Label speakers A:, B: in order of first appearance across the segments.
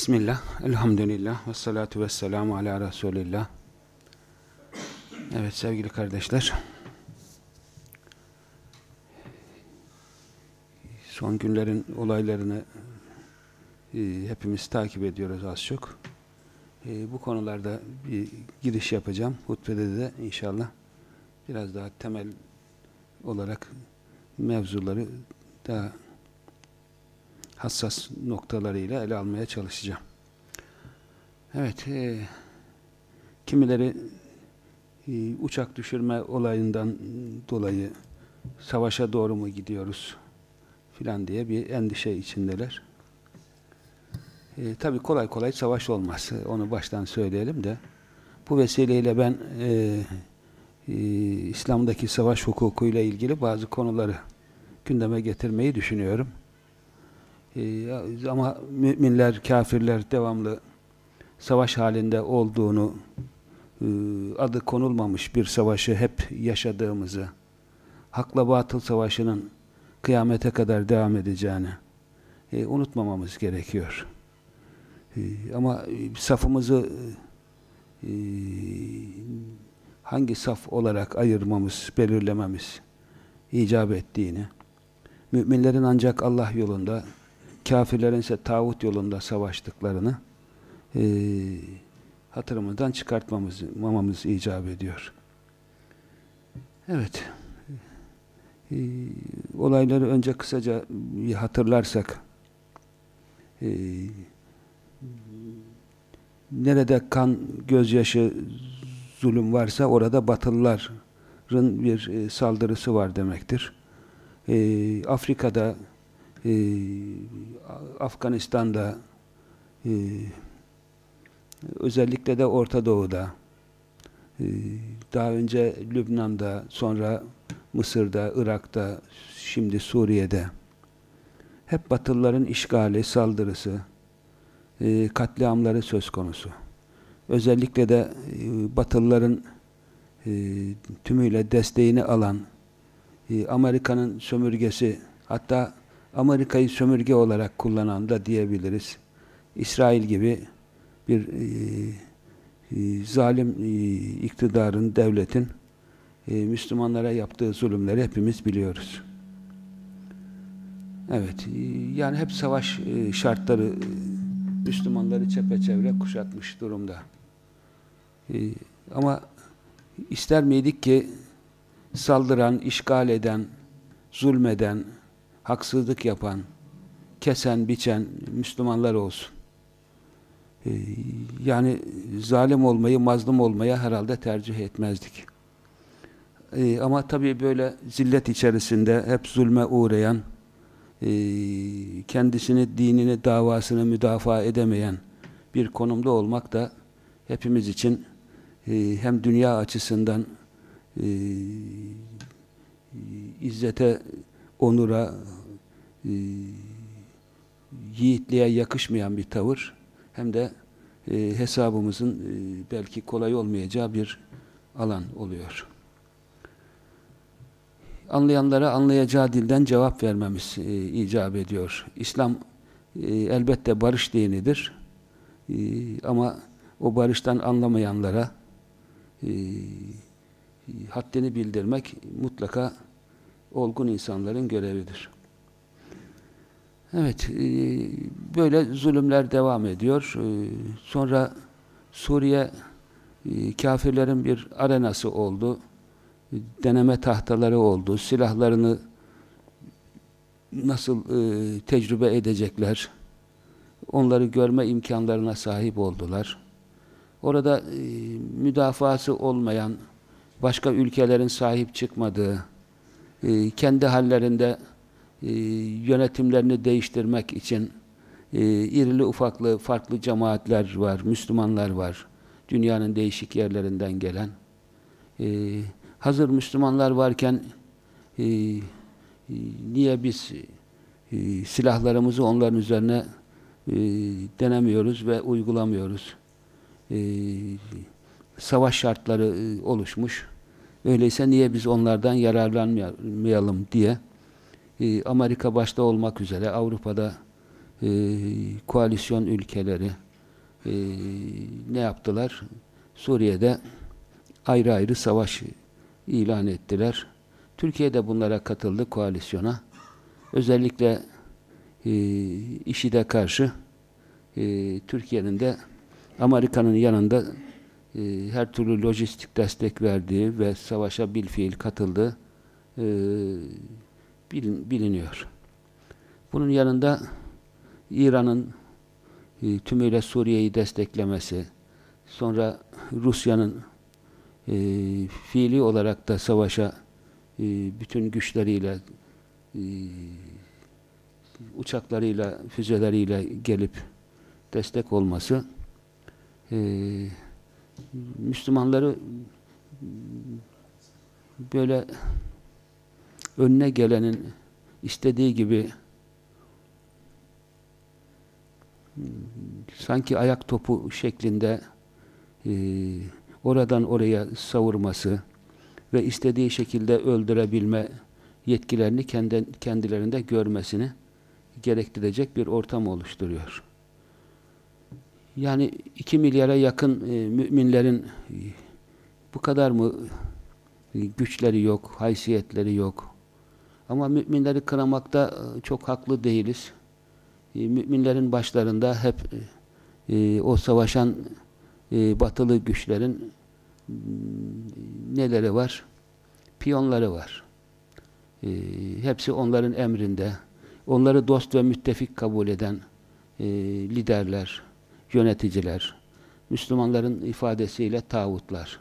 A: Bismillah, elhamdülillah, ve salatu ve selamu ala Resulillah. Evet sevgili kardeşler, son günlerin olaylarını e, hepimiz takip ediyoruz az çok. E, bu konularda bir giriş yapacağım. Hutbede de inşallah biraz daha temel olarak mevzuları daha hassas noktalarıyla ele almaya çalışacağım. Evet, e, kimileri e, uçak düşürme olayından dolayı savaşa doğru mu gidiyoruz filan diye bir endişe içindeler. E, Tabi kolay kolay savaş olmaz. Onu baştan söyleyelim de. Bu vesileyle ben e, e, İslam'daki savaş hukukuyla ilgili bazı konuları gündeme getirmeyi düşünüyorum. Ee, ama müminler, kafirler devamlı savaş halinde olduğunu e, adı konulmamış bir savaşı hep yaşadığımızı hakla batıl savaşının kıyamete kadar devam edeceğini e, unutmamamız gerekiyor. E, ama safımızı hangi saf olarak ayırmamız, belirlememiz icap ettiğini müminlerin ancak Allah yolunda kafirlerin ise tağut yolunda savaştıklarını e, hatırımızdan çıkartmamız icap ediyor. Evet. E, olayları önce kısaca hatırlarsak e, nerede kan, gözyaşı, zulüm varsa orada batılıların bir e, saldırısı var demektir. E, Afrika'da e, Afganistan'da e, özellikle de Orta Doğu'da e, daha önce Lübnan'da sonra Mısır'da, Irak'ta şimdi Suriye'de hep Batılıların işgali, saldırısı e, katliamları söz konusu. Özellikle de e, Batılıların e, tümüyle desteğini alan Amerika'nın sömürgesi hatta Amerika'yı sömürge olarak kullanan da diyebiliriz. İsrail gibi bir e, e, zalim e, iktidarın, devletin e, Müslümanlara yaptığı zulümleri hepimiz biliyoruz. Evet, e, yani hep savaş e, şartları e, Müslümanları çepeçevre kuşatmış durumda. E, ama ister miydik ki saldıran, işgal eden, zulmeden, haksızlık yapan, kesen, biçen Müslümanlar olsun. Ee, yani zalim olmayı, mazlum olmaya herhalde tercih etmezdik. Ee, ama tabii böyle zillet içerisinde hep zulme uğrayan, e, kendisini, dinini, davasını müdafaa edemeyen bir konumda olmak da hepimiz için hem dünya açısından e, izzete onura, e, yiğitliğe yakışmayan bir tavır hem de e, hesabımızın e, belki kolay olmayacağı bir alan oluyor. Anlayanlara anlayacağı dilden cevap vermemiz e, icap ediyor. İslam e, elbette barış dinidir. E, ama o barıştan anlamayanlara e, haddini bildirmek mutlaka olgun insanların görevidir. Evet, e, böyle zulümler devam ediyor. E, sonra Suriye e, kafirlerin bir arenası oldu. Deneme tahtaları oldu. Silahlarını nasıl tecrübe edecekler? Onları görme imkanlarına sahip oldular. Orada müdafası olmayan, başka ülkelerin sahip çıkmadığı, e, kendi hallerinde e, yönetimlerini değiştirmek için e, irili ufaklı farklı cemaatler var, Müslümanlar var. Dünyanın değişik yerlerinden gelen. E, hazır Müslümanlar varken e, e, niye biz e, silahlarımızı onların üzerine e, denemiyoruz ve uygulamıyoruz? E, savaş şartları e, oluşmuş. Öyleyse niye biz onlardan yararlanmayalım diye e, Amerika başta olmak üzere Avrupa'da e, koalisyon ülkeleri e, ne yaptılar? Suriye'de ayrı ayrı savaş ilan ettiler. Türkiye de bunlara katıldı koalisyona. Özellikle e, IŞİD'e karşı e, Türkiye'nin de Amerika'nın yanında e, her türlü lojistik destek verdiği ve savaşa bilfiil katıldığı e, bilin, biliniyor. Bunun yanında İran'ın e, tümüyle Suriye'yi desteklemesi, sonra Rusya'nın e, fiili olarak da savaşa e, bütün güçleriyle e, uçaklarıyla, füzeleriyle gelip destek olması e, Müslümanları böyle önüne gelenin istediği gibi sanki ayak topu şeklinde e, oradan oraya savurması ve istediği şekilde öldürebilme yetkilerini kendi, kendilerinde görmesini gerektirecek bir ortam oluşturuyor. Yani iki milyara yakın e, müminlerin e, bu kadar mı güçleri yok, haysiyetleri yok. Ama müminleri kınamakta e, çok haklı değiliz. E, müminlerin başlarında hep e, o savaşan batılı güçlerin neleri var? Piyonları var. Hepsi onların emrinde. Onları dost ve müttefik kabul eden liderler, yöneticiler, Müslümanların ifadesiyle tağutlar.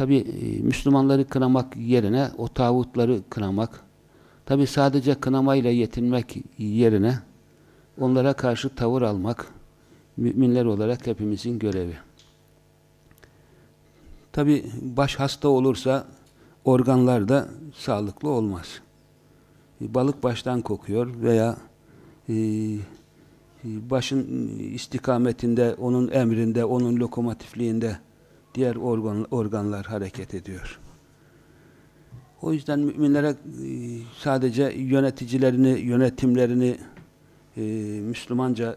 A: Tabi e, Müslümanları kınamak yerine o tağutları kınamak, tabi sadece kınamayla yetinmek yerine onlara karşı tavır almak, müminler olarak hepimizin görevi. Tabi baş hasta olursa organlar da sağlıklı olmaz. Balık baştan kokuyor veya e, başın istikametinde, onun emrinde, onun lokomotifliğinde diğer organ, organlar hareket ediyor. O yüzden müminlere e, sadece yöneticilerini, yönetimlerini e, Müslümanca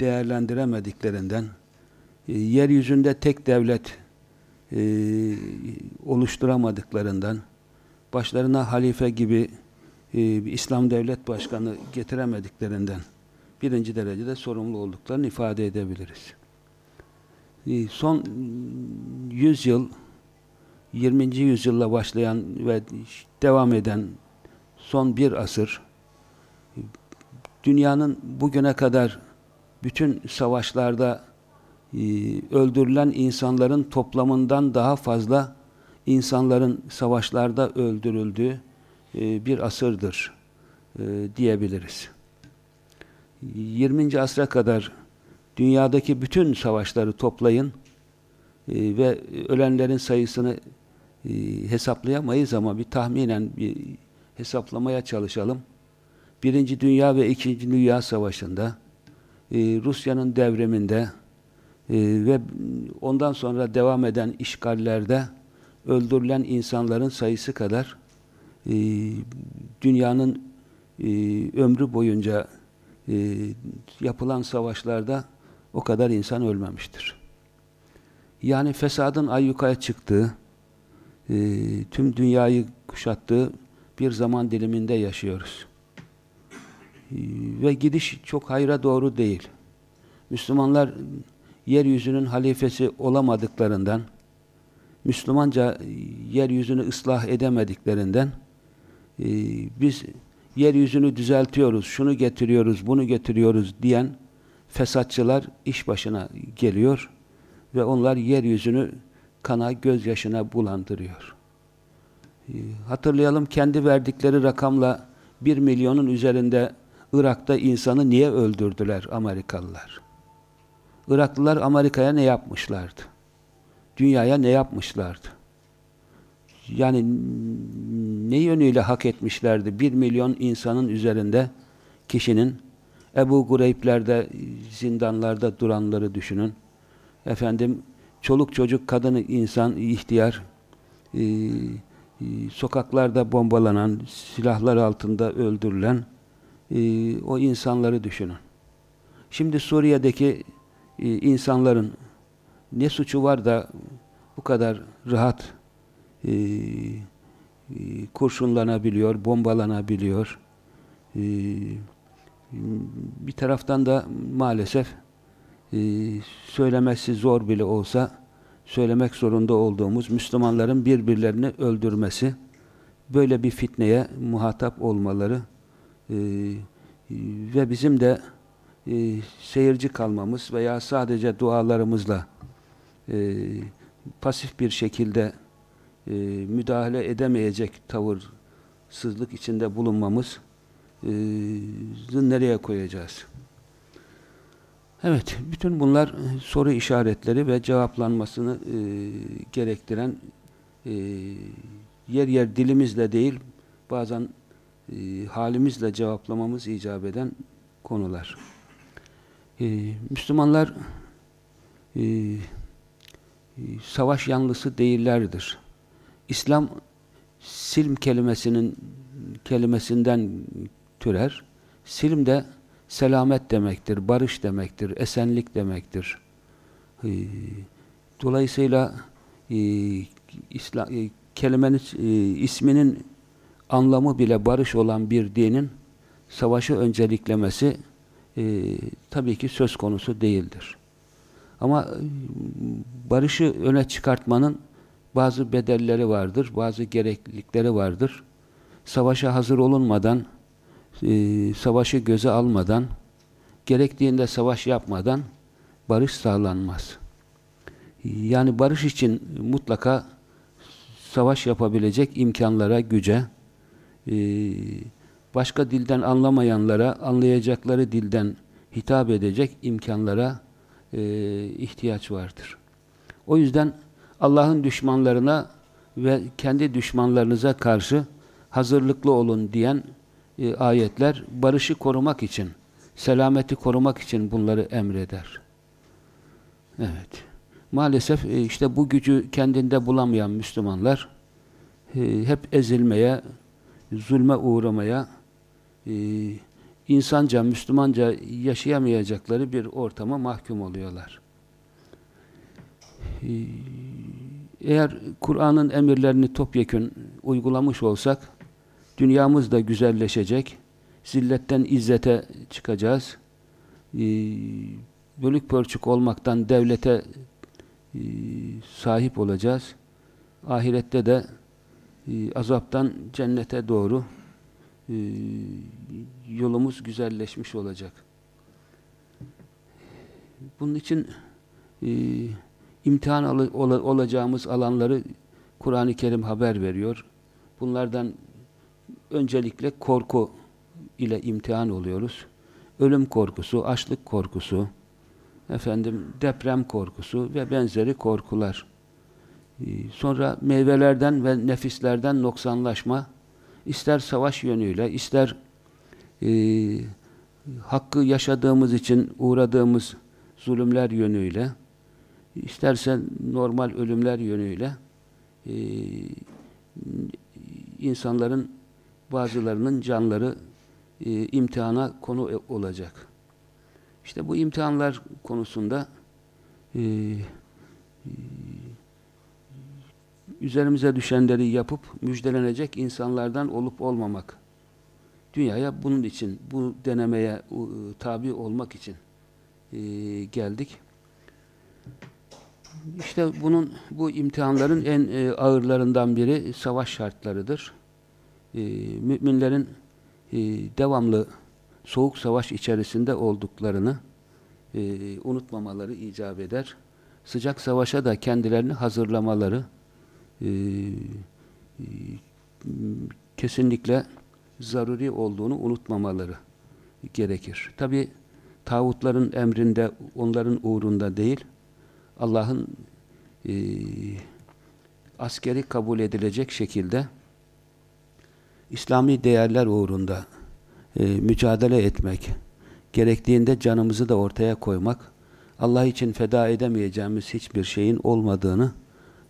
A: değerlendiremediklerinden e, yeryüzünde tek devlet oluşturamadıklarından başlarına halife gibi bir İslam devlet başkanı getiremediklerinden birinci derecede sorumlu olduklarını ifade edebiliriz. E, son 100 yıl 20. yüzyılla başlayan ve devam eden son bir asır dünyanın bugüne kadar bütün savaşlarda e, öldürülen insanların toplamından daha fazla insanların savaşlarda öldürüldüğü e, bir asırdır e, diyebiliriz. 20. asra kadar dünyadaki bütün savaşları toplayın e, ve ölenlerin sayısını e, hesaplayamayız ama bir tahminen bir hesaplamaya çalışalım. Birinci Dünya ve İkinci Dünya Savaşı'nda e, Rusya'nın devriminde e, ve ondan sonra devam eden işgallerde öldürülen insanların sayısı kadar e, dünyanın e, ömrü boyunca e, yapılan savaşlarda o kadar insan ölmemiştir. Yani fesadın ayyukaya çıktığı, e, tüm dünyayı kuşattığı bir zaman diliminde yaşıyoruz. E, ve gidiş çok hayra doğru değil. Müslümanlar yeryüzünün halifesi olamadıklarından, Müslümanca yeryüzünü ıslah edemediklerinden e, biz yeryüzünü düzeltiyoruz, şunu getiriyoruz, bunu getiriyoruz diyen fesatçılar iş başına geliyor ve onlar yeryüzünü kana, gözyaşına bulandırıyor. E, hatırlayalım kendi verdikleri rakamla bir milyonun üzerinde Irak'ta insanı niye öldürdüler Amerikalılar? Iraklılar Amerika'ya ne yapmışlardı? Dünyaya ne yapmışlardı? Yani ne yönüyle hak etmişlerdi? Bir milyon insanın üzerinde kişinin Ebu Gureyplerde, zindanlarda duranları düşünün. Efendim, çoluk çocuk, kadın insan, ihtiyar, e, e, sokaklarda bombalanan, silahlar altında öldürülen e, o insanları düşünün. Şimdi Suriye'deki e, insanların ne suçu var da bu kadar rahat e, e, kurşunlanabiliyor, bombalanabiliyor. E, bir taraftan da maalesef e, söylemesi zor bile olsa söylemek zorunda olduğumuz Müslümanların birbirlerini öldürmesi, böyle bir fitneye muhatap olmaları e, ve bizim de e, seyirci kalmamız veya sadece dualarımızla e, pasif bir şekilde e, müdahale edemeyecek tavırsızlık içinde bulunmamız nereye koyacağız? Evet, bütün bunlar soru işaretleri ve cevaplanmasını e, gerektiren e, yer yer dilimizle değil, bazen e, halimizle cevaplamamız icap eden konular. E, Müslümanlar e, e, savaş yanlısı değillerdir. İslam silm kelimesinin kelimesinden türer. Silm de selamet demektir, barış demektir, esenlik demektir. E, dolayısıyla e, e, kelimenin e, isminin anlamı bile barış olan bir dinin savaşı önceliklemesi tabii ki söz konusu değildir. Ama barışı öne çıkartmanın bazı bedelleri vardır, bazı gereklilikleri vardır. Savaşa hazır olunmadan, e, savaşı göze almadan, gerektiğinde savaş yapmadan barış sağlanmaz. Yani barış için mutlaka savaş yapabilecek imkanlara, güce, e, başka dilden anlamayanlara, anlayacakları dilden hitap edecek imkanlara e, ihtiyaç vardır. O yüzden Allah'ın düşmanlarına ve kendi düşmanlarınıza karşı hazırlıklı olun diyen e, ayetler barışı korumak için, selameti korumak için bunları emreder. Evet. Maalesef e, işte bu gücü kendinde bulamayan Müslümanlar e, hep ezilmeye, zulme uğramaya, e, insanca, Müslümanca yaşayamayacakları bir ortama mahkum oluyorlar. E, eğer Kur'an'ın emirlerini topyekün uygulamış olsak, dünyamız da güzelleşecek, zilletten izzete çıkacağız, e, bölük pörçük olmaktan devlete e, sahip olacağız, ahirette de e, azaptan cennete doğru e, yolumuz güzelleşmiş olacak. Bunun için e, imtihan ol olacağımız alanları Kur'an-ı Kerim haber veriyor. Bunlardan öncelikle korku ile imtihan oluyoruz. Ölüm korkusu, açlık korkusu, efendim deprem korkusu ve benzeri korkular. Ee, sonra meyvelerden ve nefislerden noksanlaşma, ister savaş yönüyle, ister e, hakkı yaşadığımız için uğradığımız zulümler yönüyle, isterse normal ölümler yönüyle e, insanların bazılarının canları e, imtihana konu olacak. İşte bu imtihanlar konusunda e, e, üzerimize düşenleri yapıp müjdelenecek insanlardan olup olmamak. Dünyaya bunun için, bu denemeye e, tabi olmak için e, geldik. İşte bunun, bu imtihanların en e, ağırlarından biri savaş şartlarıdır. E, müminlerin e, devamlı soğuk savaş içerisinde olduklarını e, unutmamaları icap eder. Sıcak savaşa da kendilerini hazırlamaları e, e, kesinlikle zaruri olduğunu unutmamaları gerekir. Tabi tağutların emrinde, onların uğrunda değil, Allah'ın e, askeri kabul edilecek şekilde İslami değerler uğrunda e, mücadele etmek, gerektiğinde canımızı da ortaya koymak, Allah için feda edemeyeceğimiz hiçbir şeyin olmadığını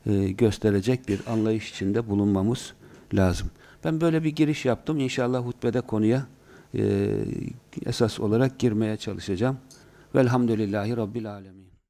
A: e, gösterecek bir anlayış içinde bulunmamız lazım. Ben böyle bir giriş yaptım. İnşallah hutbede konuya e, esas olarak girmeye çalışacağım. Velhamdülillahi Rabbil Alemin.